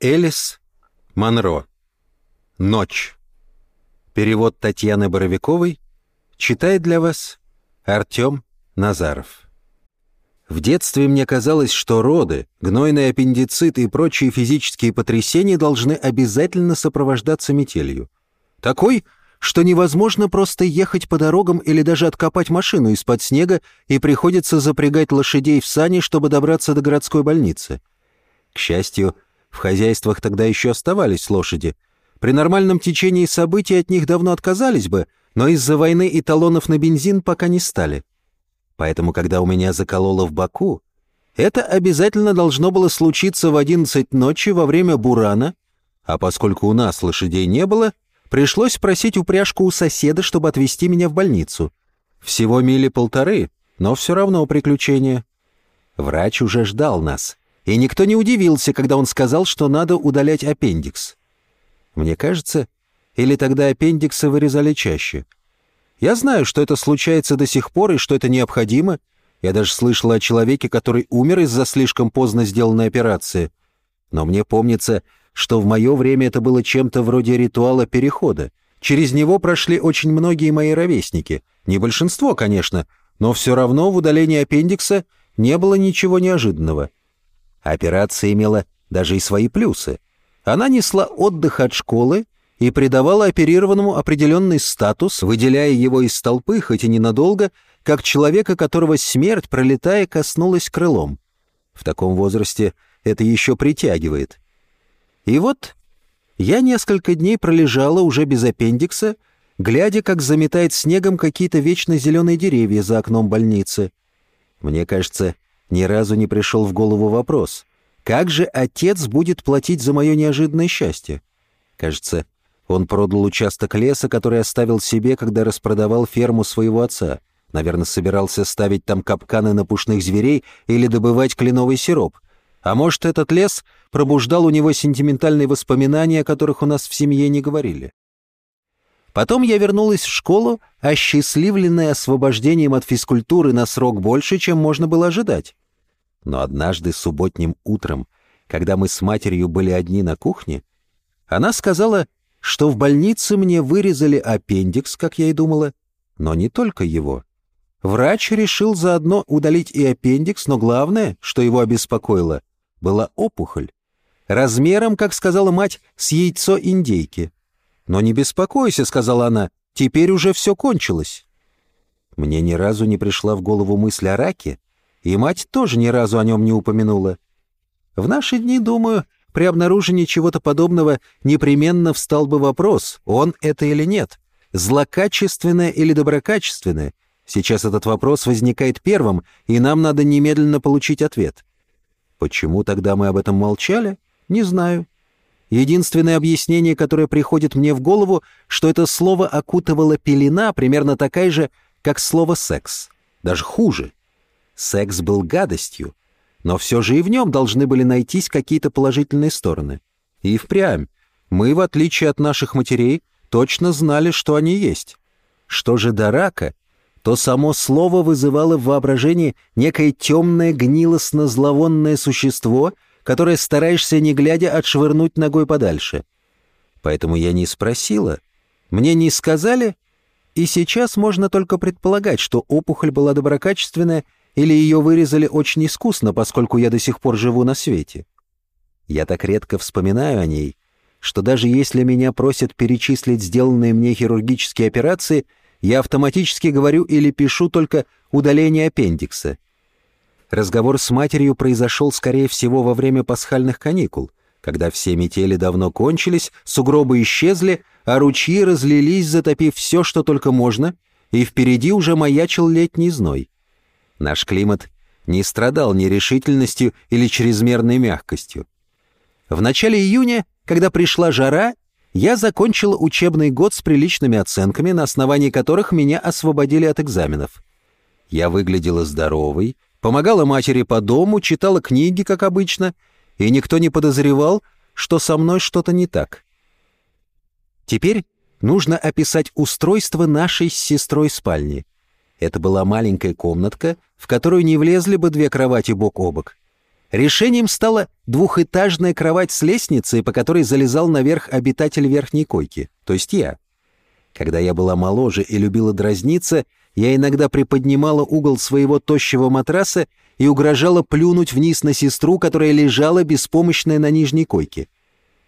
Элис Монро. Ночь. Перевод Татьяны Боровиковой. Читает для вас Артем Назаров. В детстве мне казалось, что роды, гнойный аппендицит и прочие физические потрясения должны обязательно сопровождаться метелью. Такой, что невозможно просто ехать по дорогам или даже откопать машину из-под снега и приходится запрягать лошадей в сани, чтобы добраться до городской больницы. К счастью, в хозяйствах тогда еще оставались лошади. При нормальном течении событий от них давно отказались бы, но из-за войны и талонов на бензин пока не стали. Поэтому, когда у меня закололо в боку, это обязательно должно было случиться в 11 ночи во время бурана, а поскольку у нас лошадей не было, пришлось просить упряжку у соседа, чтобы отвезти меня в больницу. Всего мили полторы, но все равно приключение. Врач уже ждал нас — и никто не удивился, когда он сказал, что надо удалять аппендикс. Мне кажется, или тогда аппендиксы вырезали чаще. Я знаю, что это случается до сих пор и что это необходимо. Я даже слышала о человеке, который умер из-за слишком поздно сделанной операции. Но мне помнится, что в мое время это было чем-то вроде ритуала перехода. Через него прошли очень многие мои ровесники. Не большинство, конечно, но все равно в удалении аппендикса не было ничего неожиданного. Операция имела даже и свои плюсы. Она несла отдых от школы и придавала оперированному определенный статус, выделяя его из толпы, хоть и ненадолго, как человека, которого смерть, пролетая, коснулась крылом. В таком возрасте это еще притягивает. И вот я несколько дней пролежала уже без аппендикса, глядя, как заметает снегом какие-то вечно зеленые деревья за окном больницы. Мне кажется, ни разу не пришел в голову вопрос, как же отец будет платить за мое неожиданное счастье? Кажется, он продал участок леса, который оставил себе, когда распродавал ферму своего отца. Наверное, собирался ставить там капканы на пушных зверей или добывать кленовый сироп. А может, этот лес пробуждал у него сентиментальные воспоминания, о которых у нас в семье не говорили. Потом я вернулась в школу, осчастливленная освобождением от физкультуры на срок больше, чем можно было ожидать. Но однажды субботним утром, когда мы с матерью были одни на кухне, она сказала, что в больнице мне вырезали аппендикс, как я и думала, но не только его. Врач решил заодно удалить и аппендикс, но главное, что его обеспокоило, была опухоль. Размером, как сказала мать, с яйцо индейки. «Но не беспокойся», — сказала она, — «теперь уже все кончилось». Мне ни разу не пришла в голову мысль о раке, и мать тоже ни разу о нем не упомянула. В наши дни, думаю, при обнаружении чего-то подобного непременно встал бы вопрос, он это или нет, злокачественное или доброкачественное. Сейчас этот вопрос возникает первым, и нам надо немедленно получить ответ. Почему тогда мы об этом молчали? Не знаю. Единственное объяснение, которое приходит мне в голову, что это слово окутывала пелена, примерно такая же, как слово «секс». Даже хуже. Секс был гадостью, но все же и в нем должны были найтись какие-то положительные стороны. И впрямь, мы, в отличие от наших матерей, точно знали, что они есть. Что же до рака, то само слово вызывало в воображении некое темное гнилостно-зловонное существо, которое стараешься, не глядя, отшвырнуть ногой подальше. Поэтому я не спросила. Мне не сказали, и сейчас можно только предполагать, что опухоль была доброкачественная или ее вырезали очень искусно, поскольку я до сих пор живу на свете. Я так редко вспоминаю о ней, что даже если меня просят перечислить сделанные мне хирургические операции, я автоматически говорю или пишу только удаление аппендикса. Разговор с матерью произошел, скорее всего, во время пасхальных каникул, когда все метели давно кончились, сугробы исчезли, а ручьи разлились, затопив все, что только можно, и впереди уже маячил летний зной. Наш климат не страдал нерешительностью или чрезмерной мягкостью. В начале июня, когда пришла жара, я закончила учебный год с приличными оценками, на основании которых меня освободили от экзаменов. Я выглядела здоровой, помогала матери по дому, читала книги, как обычно, и никто не подозревал, что со мной что-то не так. Теперь нужно описать устройство нашей с сестрой спальни — это была маленькая комнатка, в которую не влезли бы две кровати бок о бок. Решением стала двухэтажная кровать с лестницей, по которой залезал наверх обитатель верхней койки, то есть я. Когда я была моложе и любила дразниться, я иногда приподнимала угол своего тощего матраса и угрожала плюнуть вниз на сестру, которая лежала беспомощная на нижней койке.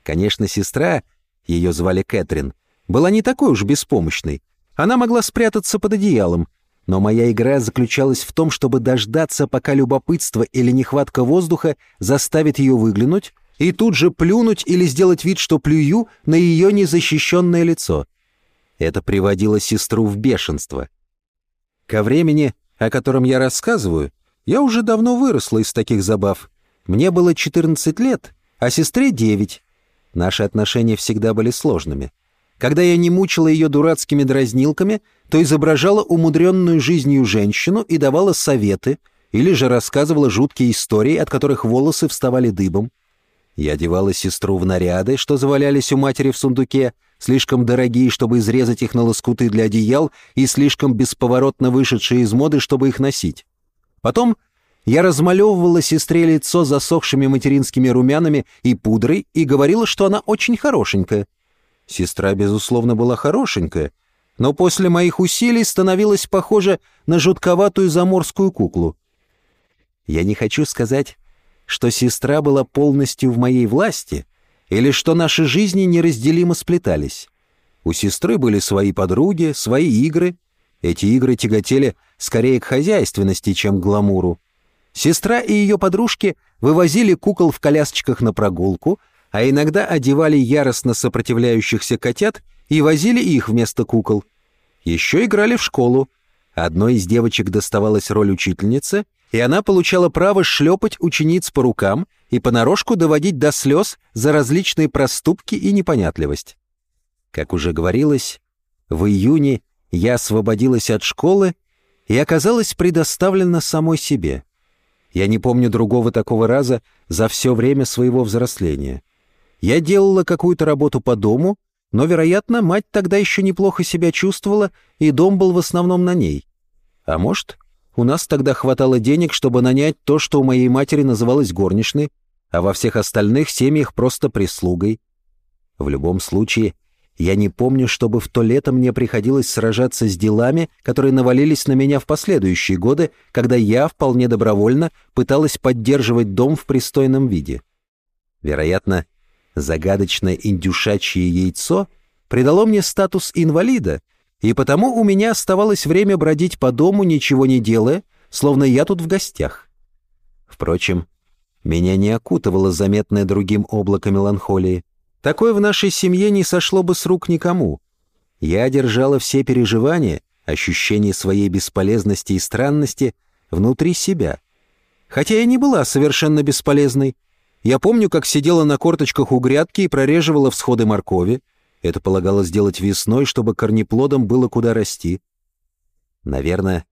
Конечно, сестра, ее звали Кэтрин, была не такой уж беспомощной. Она могла спрятаться под одеялом, но моя игра заключалась в том, чтобы дождаться, пока любопытство или нехватка воздуха заставит ее выглянуть, и тут же плюнуть или сделать вид, что плюю на ее незащищенное лицо. Это приводило сестру в бешенство. Ко времени, о котором я рассказываю, я уже давно выросла из таких забав. Мне было 14 лет, а сестре 9. Наши отношения всегда были сложными. Когда я не мучила ее дурацкими дразнилками, то изображала умудренную жизнью женщину и давала советы, или же рассказывала жуткие истории, от которых волосы вставали дыбом. Я одевала сестру в наряды, что завалялись у матери в сундуке, слишком дорогие, чтобы изрезать их на лоскуты для одеял, и слишком бесповоротно вышедшие из моды, чтобы их носить. Потом я размалевывала сестре лицо засохшими материнскими румянами и пудрой и говорила, что она очень хорошенькая. Сестра, безусловно, была хорошенькая, но после моих усилий становилась похожа на жутковатую заморскую куклу. Я не хочу сказать, что сестра была полностью в моей власти или что наши жизни неразделимо сплетались. У сестры были свои подруги, свои игры. Эти игры тяготели скорее к хозяйственности, чем к гламуру. Сестра и ее подружки вывозили кукол в колясочках на прогулку — а иногда одевали яростно сопротивляющихся котят и возили их вместо кукол. Еще играли в школу. Одной из девочек доставалась роль учительницы, и она получала право шлепать учениц по рукам и понарошку доводить до слез за различные проступки и непонятливость. Как уже говорилось, в июне я освободилась от школы и оказалась предоставлена самой себе. Я не помню другого такого раза за все время своего взросления. Я делала какую-то работу по дому, но, вероятно, мать тогда еще неплохо себя чувствовала, и дом был в основном на ней. А может, у нас тогда хватало денег, чтобы нанять то, что у моей матери называлось горничной, а во всех остальных семьях просто прислугой. В любом случае, я не помню, чтобы в то лето мне приходилось сражаться с делами, которые навалились на меня в последующие годы, когда я вполне добровольно пыталась поддерживать дом в пристойном виде. Вероятно, Загадочное индюшачье яйцо придало мне статус инвалида, и потому у меня оставалось время бродить по дому, ничего не делая, словно я тут в гостях. Впрочем, меня не окутывало заметное другим облако меланхолии. Такое в нашей семье не сошло бы с рук никому. Я держала все переживания, ощущение своей бесполезности и странности внутри себя. Хотя я не была совершенно бесполезной, я помню, как сидела на корточках у грядки и прореживала всходы моркови. Это полагалось делать весной, чтобы корнеплодам было куда расти. Наверное,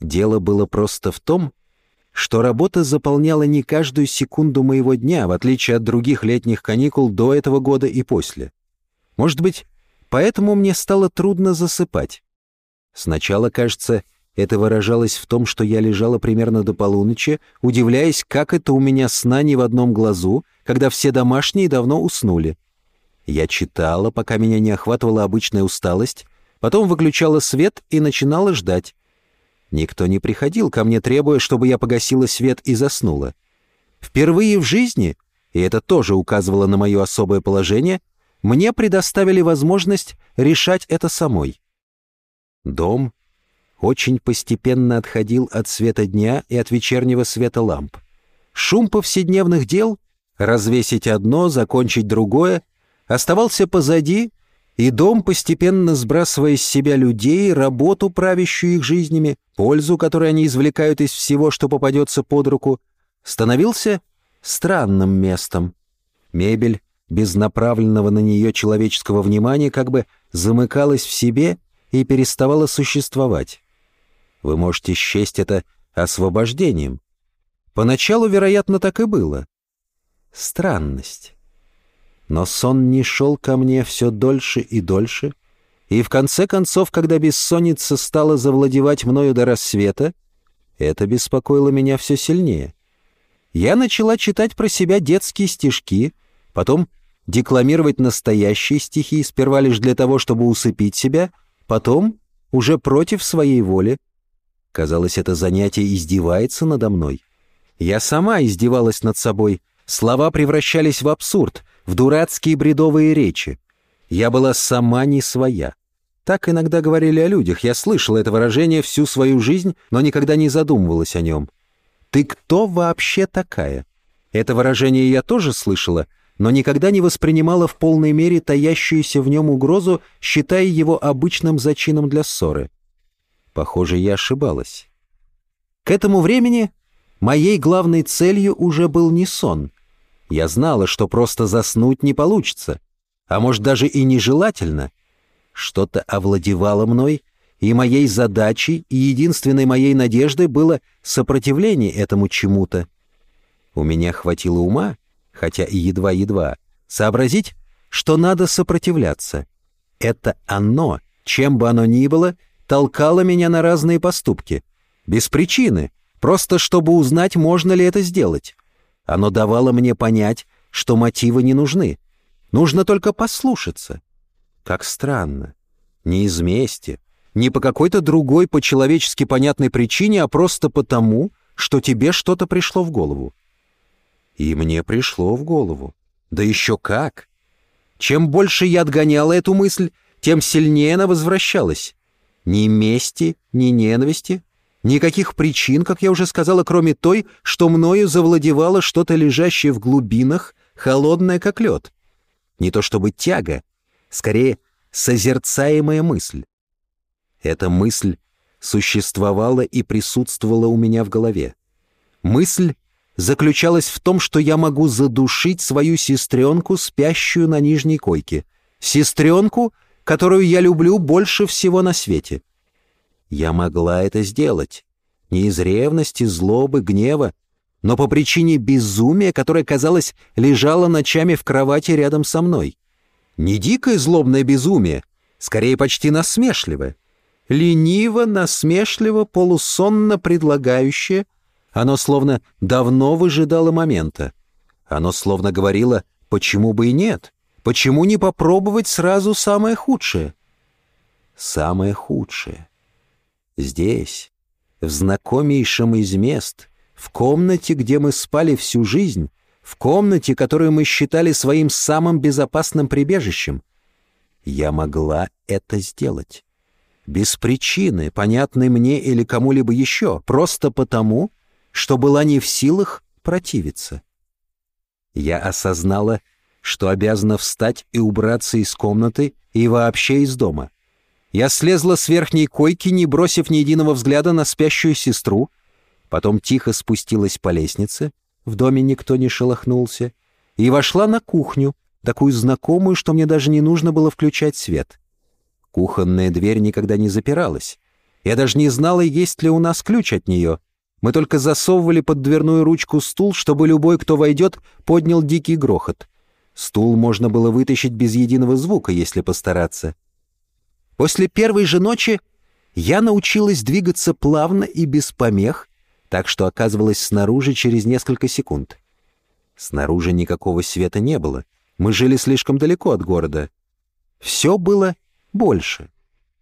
дело было просто в том, что работа заполняла не каждую секунду моего дня, в отличие от других летних каникул до этого года и после. Может быть, поэтому мне стало трудно засыпать. Сначала, кажется, это выражалось в том, что я лежала примерно до полуночи, удивляясь, как это у меня сна не в одном глазу, когда все домашние давно уснули. Я читала, пока меня не охватывала обычная усталость, потом выключала свет и начинала ждать. Никто не приходил ко мне, требуя, чтобы я погасила свет и заснула. Впервые в жизни, и это тоже указывало на мое особое положение, мне предоставили возможность решать это самой. Дом очень постепенно отходил от света дня и от вечернего света ламп. Шум повседневных дел, развесить одно, закончить другое, оставался позади, и дом, постепенно сбрасывая с себя людей, работу, правящую их жизнями, пользу, которую они извлекают из всего, что попадется под руку, становился странным местом. Мебель, без направленного на нее человеческого внимания, как бы замыкалась в себе и переставала существовать. Вы можете счесть это освобождением. Поначалу, вероятно, так и было. Странность. Но сон не шел ко мне все дольше и дольше, и в конце концов, когда бессонница стала завладевать мною до рассвета, это беспокоило меня все сильнее. я начала читать про себя детские стишки, потом декламировать настоящие стихи, сперва лишь для того, чтобы усыпить себя, потом уже против своей воли. Казалось, это занятие издевается надо мной. Я сама издевалась над собой. Слова превращались в абсурд, в дурацкие бредовые речи. Я была сама не своя. Так иногда говорили о людях. Я слышала это выражение всю свою жизнь, но никогда не задумывалась о нем. «Ты кто вообще такая?» Это выражение я тоже слышала, но никогда не воспринимала в полной мере таящуюся в нем угрозу, считая его обычным зачином для ссоры. Похоже, я ошибалась. К этому времени моей главной целью уже был не сон. Я знала, что просто заснуть не получится, а может даже и нежелательно. Что-то овладевало мной, и моей задачей и единственной моей надеждой было сопротивление этому чему-то. У меня хватило ума, хотя и едва-едва, сообразить, что надо сопротивляться. Это оно, чем бы оно ни было, толкало меня на разные поступки. Без причины, просто чтобы узнать, можно ли это сделать. Оно давало мне понять, что мотивы не нужны. Нужно только послушаться. Как странно. Не из мести, не по какой-то другой по-человечески понятной причине, а просто потому, что тебе что-то пришло в голову. И мне пришло в голову. Да еще как! Чем больше я отгоняла эту мысль, тем сильнее она возвращалась. Ни мести, ни ненависти, никаких причин, как я уже сказала, кроме той, что мною завладевало что-то лежащее в глубинах, холодное как лед. Не то чтобы тяга, скорее созерцаемая мысль. Эта мысль существовала и присутствовала у меня в голове. Мысль заключалась в том, что я могу задушить свою сестренку, спящую на нижней койке. Сестренку, которую я люблю больше всего на свете. Я могла это сделать. Не из ревности, злобы, гнева, но по причине безумия, которое, казалось, лежало ночами в кровати рядом со мной. Не дикое злобное безумие, скорее почти насмешливое. Лениво, насмешливо, полусонно предлагающее — оно словно давно выжидало момента. Оно словно говорило «почему бы и нет? Почему не попробовать сразу самое худшее?» Самое худшее. Здесь, в знакомейшем из мест, в комнате, где мы спали всю жизнь, в комнате, которую мы считали своим самым безопасным прибежищем, я могла это сделать. Без причины, понятной мне или кому-либо еще, просто потому, что была не в силах противиться. Я осознала, что обязана встать и убраться из комнаты и вообще из дома. Я слезла с верхней койки, не бросив ни единого взгляда на спящую сестру, потом тихо спустилась по лестнице, в доме никто не шелохнулся, и вошла на кухню, такую знакомую, что мне даже не нужно было включать свет. Кухонная дверь никогда не запиралась. Я даже не знала, есть ли у нас ключ от нее — мы только засовывали под дверную ручку стул, чтобы любой, кто войдет, поднял дикий грохот. Стул можно было вытащить без единого звука, если постараться. После первой же ночи я научилась двигаться плавно и без помех, так что оказывалась снаружи через несколько секунд. Снаружи никакого света не было. Мы жили слишком далеко от города. Все было больше.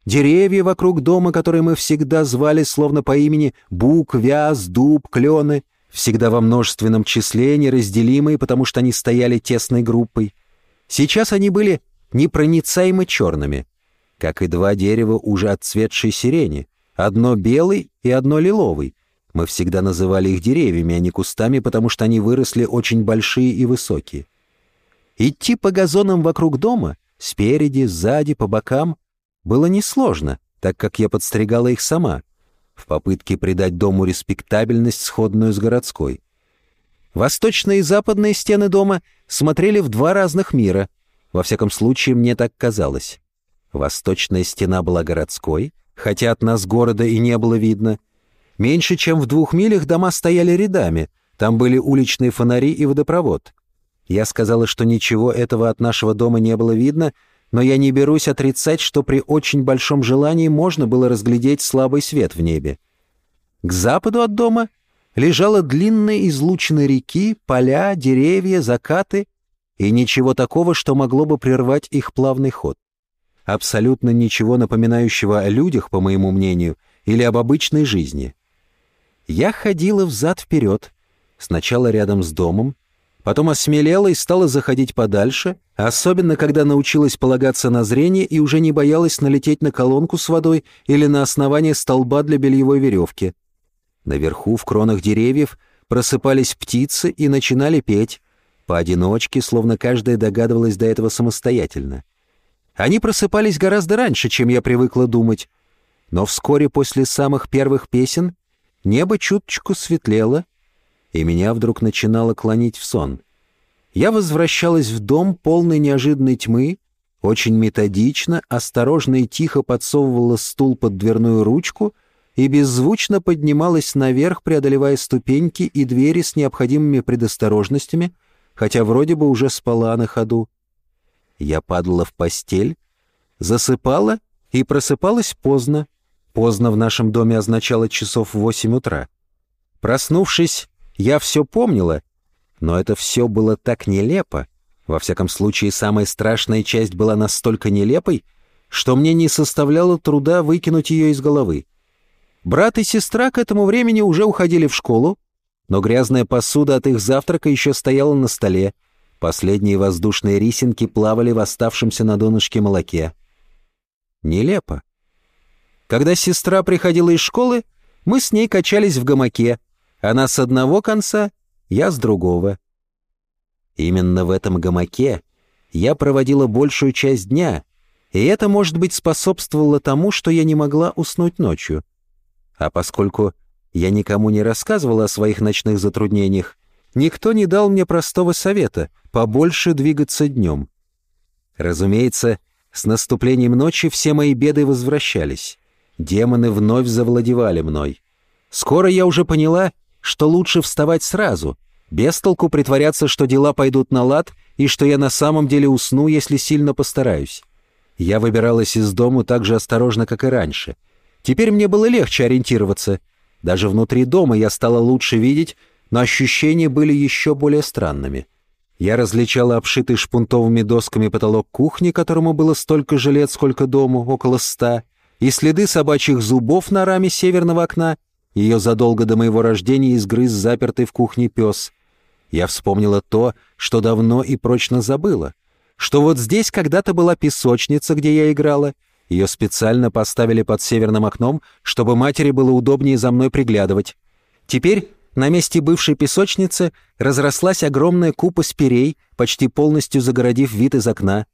Деревья вокруг дома, которые мы всегда звали словно по имени бук, вяз, дуб, клены, всегда во множественном числе, неразделимые, потому что они стояли тесной группой. Сейчас они были непроницаемо черными, как и два дерева уже отцветшей сирени, одно белый и одно лиловый. Мы всегда называли их деревьями, а не кустами, потому что они выросли очень большие и высокие. Идти по газонам вокруг дома, спереди, сзади, по бокам, было несложно, так как я подстригала их сама, в попытке придать дому респектабельность, сходную с городской. Восточные и западные стены дома смотрели в два разных мира, во всяком случае, мне так казалось. Восточная стена была городской, хотя от нас города и не было видно. Меньше чем в двух милях дома стояли рядами, там были уличные фонари и водопровод. Я сказала, что ничего этого от нашего дома не было видно — но я не берусь отрицать, что при очень большом желании можно было разглядеть слабый свет в небе. К западу от дома лежала длинная излучина реки, поля, деревья, закаты и ничего такого, что могло бы прервать их плавный ход. Абсолютно ничего напоминающего о людях, по моему мнению, или об обычной жизни. Я ходила взад-вперед, сначала рядом с домом, потом осмелела и стала заходить подальше, особенно когда научилась полагаться на зрение и уже не боялась налететь на колонку с водой или на основание столба для бельевой веревки. Наверху, в кронах деревьев, просыпались птицы и начинали петь, поодиночке, словно каждая догадывалась до этого самостоятельно. Они просыпались гораздо раньше, чем я привыкла думать. Но вскоре после самых первых песен небо чуточку светлело, и меня вдруг начинало клонить в сон. Я возвращалась в дом полной неожиданной тьмы, очень методично, осторожно и тихо подсовывала стул под дверную ручку и беззвучно поднималась наверх, преодолевая ступеньки и двери с необходимыми предосторожностями, хотя вроде бы уже спала на ходу. Я падала в постель, засыпала и просыпалась поздно. Поздно в нашем доме означало часов восемь утра. Проснувшись, я все помнила, но это все было так нелепо. Во всяком случае, самая страшная часть была настолько нелепой, что мне не составляло труда выкинуть ее из головы. Брат и сестра к этому времени уже уходили в школу, но грязная посуда от их завтрака еще стояла на столе. Последние воздушные рисинки плавали в оставшемся на донышке молоке. Нелепо. Когда сестра приходила из школы, мы с ней качались в гамаке. Она с одного конца, я с другого. Именно в этом гамаке я проводила большую часть дня, и это, может быть, способствовало тому, что я не могла уснуть ночью. А поскольку я никому не рассказывал о своих ночных затруднениях. Никто не дал мне простого совета — побольше двигаться днем. Разумеется, с наступлением ночи все мои беды возвращались. Демоны вновь завладевали мной. Скоро я уже поняла, что лучше вставать сразу, без толку притворяться, что дела пойдут на лад и что я на самом деле усну, если сильно постараюсь. Я выбиралась из дому так же осторожно, как и раньше. Теперь мне было легче ориентироваться — даже внутри дома я стала лучше видеть, но ощущения были еще более странными. Я различала обшитый шпунтовыми досками потолок кухни, которому было столько же лет, сколько дому, около ста, и следы собачьих зубов на раме северного окна, ее задолго до моего рождения изгрыз запертый в кухне пес. Я вспомнила то, что давно и прочно забыла, что вот здесь когда-то была песочница, где я играла, ее специально поставили под северным окном, чтобы матери было удобнее за мной приглядывать. Теперь на месте бывшей песочницы разрослась огромная купа спирей, почти полностью загородив вид из окна.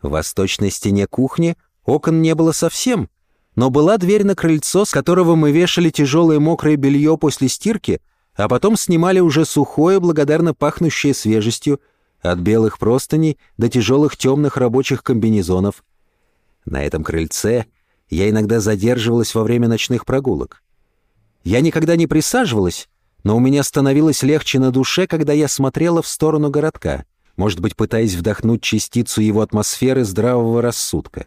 В восточной стене кухни окон не было совсем, но была дверь на крыльцо, с которого мы вешали тяжелое мокрое белье после стирки, а потом снимали уже сухое, благодарно пахнущее свежестью, от белых простыней до тяжелых темных рабочих комбинезонов. На этом крыльце я иногда задерживалась во время ночных прогулок. Я никогда не присаживалась, но у меня становилось легче на душе, когда я смотрела в сторону городка, может быть, пытаясь вдохнуть частицу его атмосферы здравого рассудка.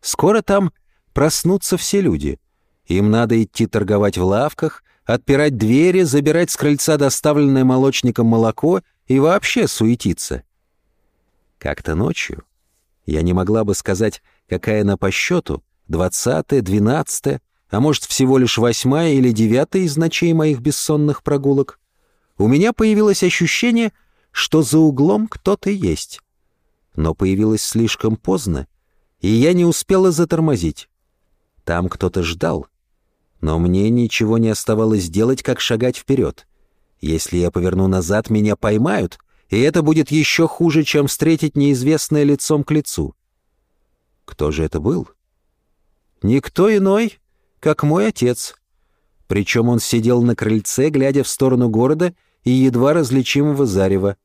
Скоро там проснутся все люди. Им надо идти торговать в лавках, отпирать двери, забирать с крыльца доставленное молочником молоко и вообще суетиться. Как-то ночью я не могла бы сказать, какая она по счету, двадцатая, двенадцатая, а может, всего лишь восьмая или девятая из ночей моих бессонных прогулок, у меня появилось ощущение, что за углом кто-то есть. Но появилось слишком поздно, и я не успела затормозить. Там кто-то ждал, но мне ничего не оставалось делать, как шагать вперед. Если я поверну назад, меня поймают, и это будет еще хуже, чем встретить неизвестное лицом к лицу. Кто же это был? Никто иной, как мой отец. Причем он сидел на крыльце, глядя в сторону города и едва различимого зарева.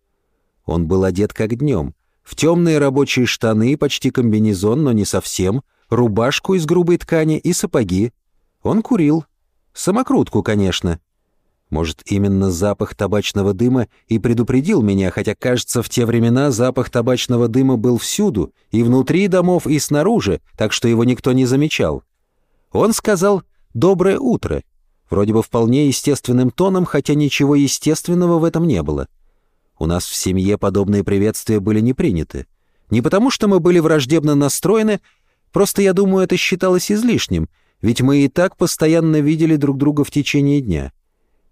Он был одет как днем, в темные рабочие штаны, почти комбинезон, но не совсем, рубашку из грубой ткани и сапоги. Он курил. Самокрутку, конечно. Может, именно запах табачного дыма и предупредил меня, хотя, кажется, в те времена запах табачного дыма был всюду, и внутри домов, и снаружи, так что его никто не замечал. Он сказал «доброе утро». Вроде бы вполне естественным тоном, хотя ничего естественного в этом не было. У нас в семье подобные приветствия были не приняты. Не потому, что мы были враждебно настроены, просто, я думаю, это считалось излишним, ведь мы и так постоянно видели друг друга в течение дня.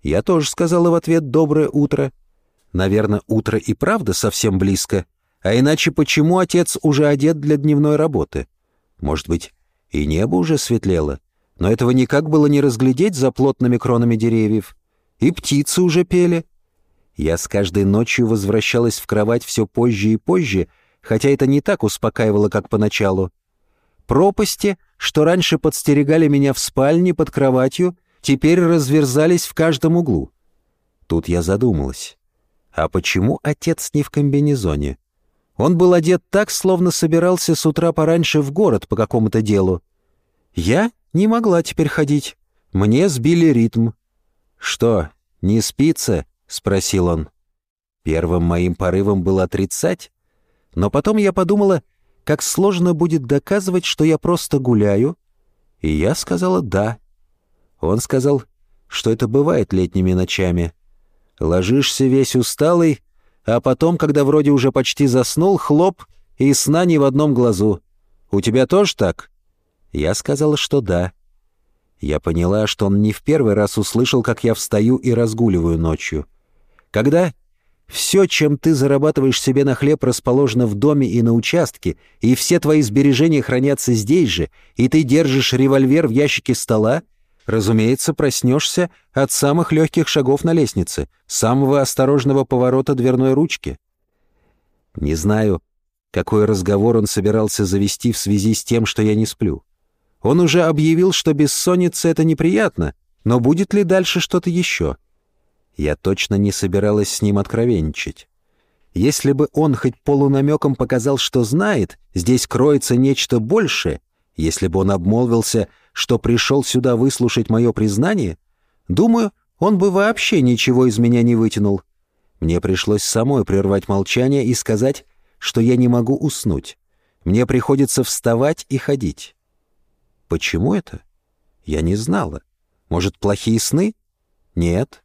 Я тоже сказала в ответ «доброе утро». Наверное, утро и правда совсем близко. А иначе почему отец уже одет для дневной работы? Может быть, и небо уже светлело? Но этого никак было не разглядеть за плотными кронами деревьев. И птицы уже пели. Я с каждой ночью возвращалась в кровать все позже и позже, хотя это не так успокаивало, как поначалу. Пропасти, что раньше подстерегали меня в спальне под кроватью, теперь разверзались в каждом углу. Тут я задумалась. А почему отец не в комбинезоне? Он был одет так, словно собирался с утра пораньше в город по какому-то делу. Я не могла теперь ходить. Мне сбили ритм. «Что, не спится?» — спросил он. Первым моим порывом было отрицать, но потом я подумала, как сложно будет доказывать, что я просто гуляю, и я сказала «да». Он сказал, что это бывает летними ночами. Ложишься весь усталый, а потом, когда вроде уже почти заснул, хлоп, и сна ни в одном глазу. У тебя тоже так?» Я сказала, что да. Я поняла, что он не в первый раз услышал, как я встаю и разгуливаю ночью. Когда все, чем ты зарабатываешь себе на хлеб, расположено в доме и на участке, и все твои сбережения хранятся здесь же, и ты держишь револьвер в ящике стола, разумеется, проснешься от самых легких шагов на лестнице, самого осторожного поворота дверной ручки. Не знаю, какой разговор он собирался завести в связи с тем, что я не сплю. Он уже объявил, что бессонница — это неприятно, но будет ли дальше что-то еще? Я точно не собиралась с ним откровенничать. Если бы он хоть полунамеком показал, что знает, здесь кроется нечто большее, если бы он обмолвился, что пришел сюда выслушать мое признание, думаю, он бы вообще ничего из меня не вытянул. Мне пришлось самой прервать молчание и сказать, что я не могу уснуть. Мне приходится вставать и ходить. Почему это? Я не знала. Может, плохие сны? Нет.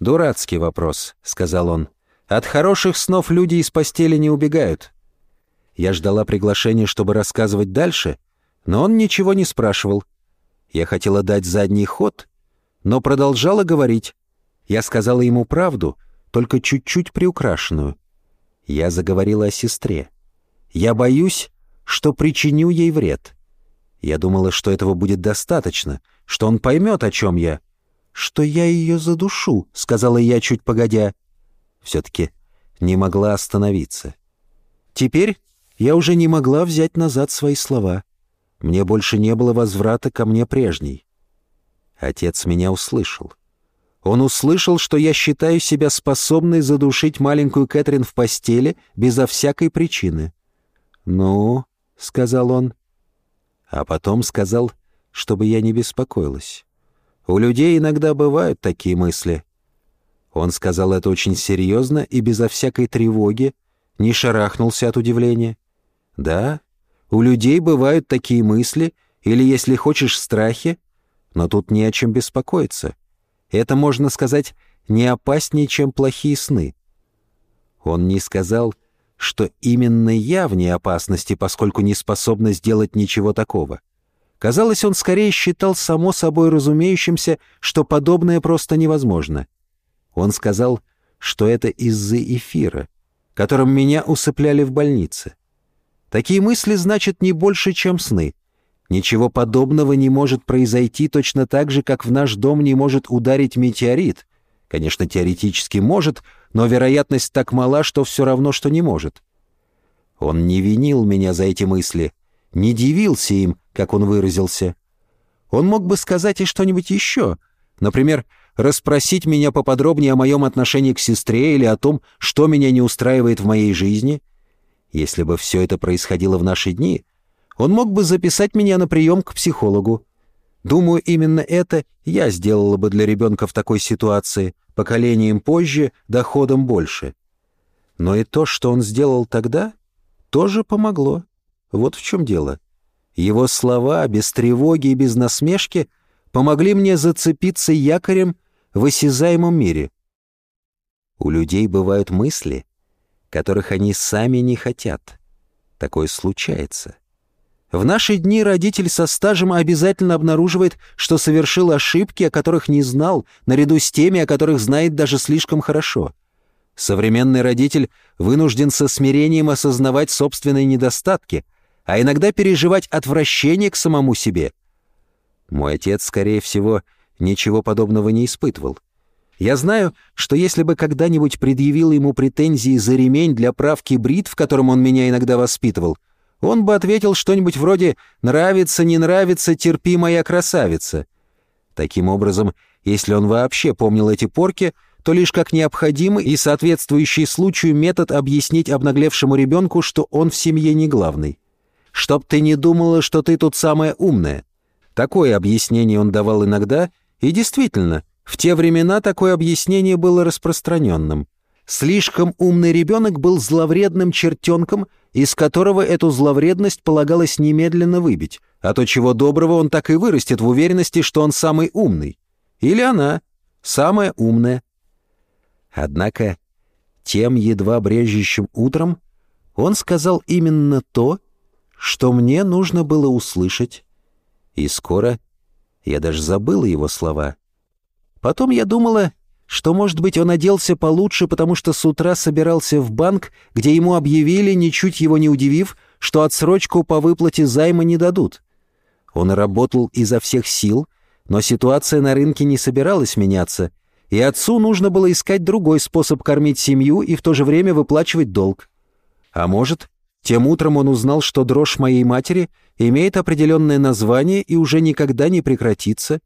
«Дурацкий вопрос», — сказал он. «От хороших снов люди из постели не убегают». Я ждала приглашения, чтобы рассказывать дальше, но он ничего не спрашивал. Я хотела дать задний ход, но продолжала говорить. Я сказала ему правду, только чуть-чуть приукрашенную. Я заговорила о сестре. Я боюсь, что причиню ей вред. Я думала, что этого будет достаточно, что он поймет, о чем я — что я ее задушу», — сказала я чуть погодя. Все-таки не могла остановиться. Теперь я уже не могла взять назад свои слова. Мне больше не было возврата ко мне прежней. Отец меня услышал. Он услышал, что я считаю себя способной задушить маленькую Кэтрин в постели безо всякой причины. «Ну», — сказал он, а потом сказал, чтобы я не беспокоилась. У людей иногда бывают такие мысли. Он сказал это очень серьезно и безо всякой тревоги, не шарахнулся от удивления. Да, у людей бывают такие мысли, или, если хочешь, страхи, но тут не о чем беспокоиться. Это, можно сказать, не опаснее, чем плохие сны. Он не сказал, что именно я вне опасности, поскольку не способна сделать ничего такого. Казалось, он скорее считал само собой разумеющимся, что подобное просто невозможно. Он сказал, что это из-за эфира, которым меня усыпляли в больнице. Такие мысли значат не больше, чем сны. Ничего подобного не может произойти точно так же, как в наш дом не может ударить метеорит. Конечно, теоретически может, но вероятность так мала, что все равно, что не может. Он не винил меня за эти мысли — не дивился им, как он выразился. Он мог бы сказать и что-нибудь еще, например, расспросить меня поподробнее о моем отношении к сестре или о том, что меня не устраивает в моей жизни. Если бы все это происходило в наши дни, он мог бы записать меня на прием к психологу. Думаю, именно это я сделала бы для ребенка в такой ситуации, поколением позже, доходом больше. Но и то, что он сделал тогда, тоже помогло. Вот в чем дело. Его слова, без тревоги и без насмешки, помогли мне зацепиться якорем в осязаемом мире. У людей бывают мысли, которых они сами не хотят. Такое случается. В наши дни родитель со стажем обязательно обнаруживает, что совершил ошибки, о которых не знал, наряду с теми, о которых знает даже слишком хорошо. Современный родитель вынужден со смирением осознавать собственные недостатки, а иногда переживать отвращение к самому себе. Мой отец, скорее всего, ничего подобного не испытывал. Я знаю, что если бы когда-нибудь предъявил ему претензии за ремень для правки брит, в котором он меня иногда воспитывал, он бы ответил что-нибудь вроде «нравится, не нравится, терпи, моя красавица». Таким образом, если он вообще помнил эти порки, то лишь как необходимый и соответствующий случаю метод объяснить обнаглевшему ребенку, что он в семье не главный. «Чтоб ты не думала, что ты тут самая умная». Такое объяснение он давал иногда, и действительно, в те времена такое объяснение было распространенным. Слишком умный ребенок был зловредным чертенком, из которого эту зловредность полагалось немедленно выбить, а то чего доброго он так и вырастет в уверенности, что он самый умный. Или она, самая умная. Однако тем едва брежущим утром он сказал именно то, что мне нужно было услышать, и скоро я даже забыла его слова. Потом я думала, что, может быть, он оделся получше, потому что с утра собирался в банк, где ему объявили, ничуть его не удивив, что отсрочку по выплате займа не дадут. Он работал изо всех сил, но ситуация на рынке не собиралась меняться, и отцу нужно было искать другой способ кормить семью и в то же время выплачивать долг. А может, тем утром он узнал, что дрожь моей матери имеет определенное название и уже никогда не прекратится,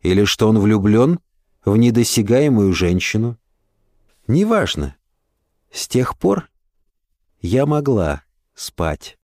или что он влюблен — в недосягаемую женщину. Неважно. С тех пор я могла спать.